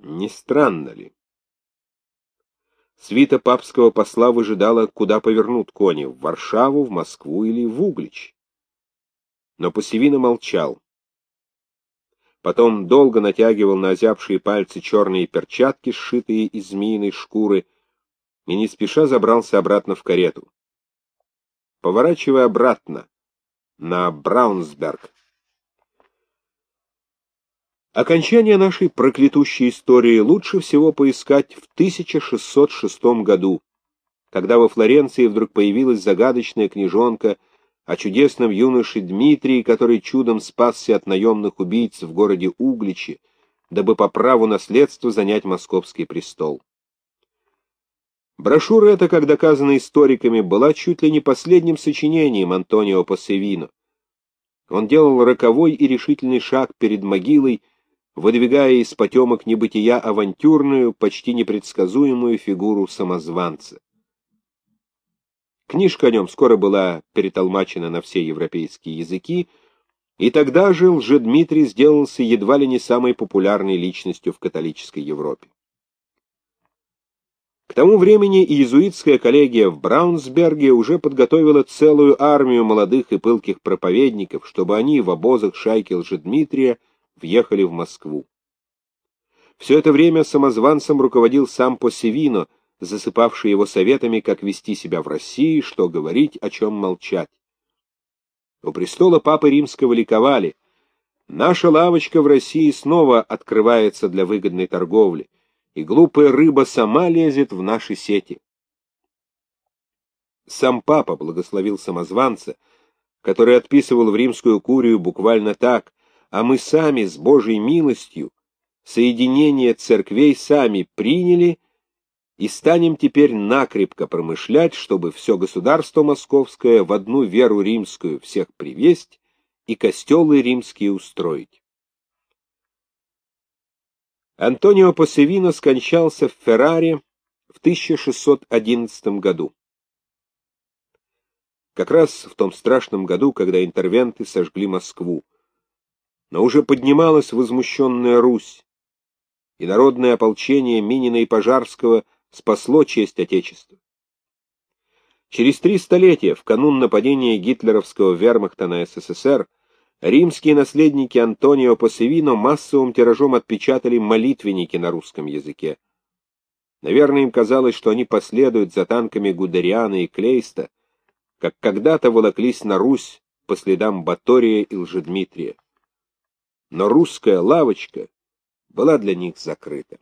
Не странно ли? Свита папского посла выжидала, куда повернут кони, в Варшаву, в Москву или в Углич. Но Посевина молчал. Потом долго натягивал на озябшие пальцы черные перчатки, сшитые из змеиной шкуры, и не спеша забрался обратно в карету. Поворачивая обратно, на Браунсберг. Окончание нашей проклятущей истории лучше всего поискать в 1606 году, когда во Флоренции вдруг появилась загадочная книжонка о чудесном юноше Дмитрии, который чудом спасся от наемных убийц в городе Угличе, дабы по праву наследства занять московский престол. Брошюра эта, как доказано историками, была чуть ли не последним сочинением Антонио Пассевино. Он делал роковой и решительный шаг перед могилой, выдвигая из потемок небытия авантюрную, почти непредсказуемую фигуру самозванца. Книжка о нем скоро была перетолмачена на все европейские языки, и тогда же Лжедмитрий сделался едва ли не самой популярной личностью в католической Европе. К тому времени иезуитская коллегия в Браунсберге уже подготовила целую армию молодых и пылких проповедников, чтобы они в обозах шайки Лжедмитрия въехали в Москву. Все это время самозванцем руководил сам Посевино, засыпавший его советами, как вести себя в России, что говорить, о чем молчать. У престола Папы Римского ликовали. Наша лавочка в России снова открывается для выгодной торговли, и глупая рыба сама лезет в наши сети. Сам Папа благословил самозванца, который отписывал в римскую курию буквально так, а мы сами с Божьей милостью соединение церквей сами приняли и станем теперь накрепко промышлять, чтобы все государство московское в одну веру римскую всех привесть и костелы римские устроить. Антонио Посевино скончался в Ферраре в 1611 году. Как раз в том страшном году, когда интервенты сожгли Москву. Но уже поднималась возмущенная Русь, и народное ополчение Минина и Пожарского – спасло честь Отечества. Через три столетия, в канун нападения гитлеровского вермахта на СССР, римские наследники Антонио Посевино массовым тиражом отпечатали молитвенники на русском языке. Наверное, им казалось, что они последуют за танками Гудериана и Клейста, как когда-то волоклись на Русь по следам Батория и Лжедмитрия. Но русская лавочка была для них закрыта.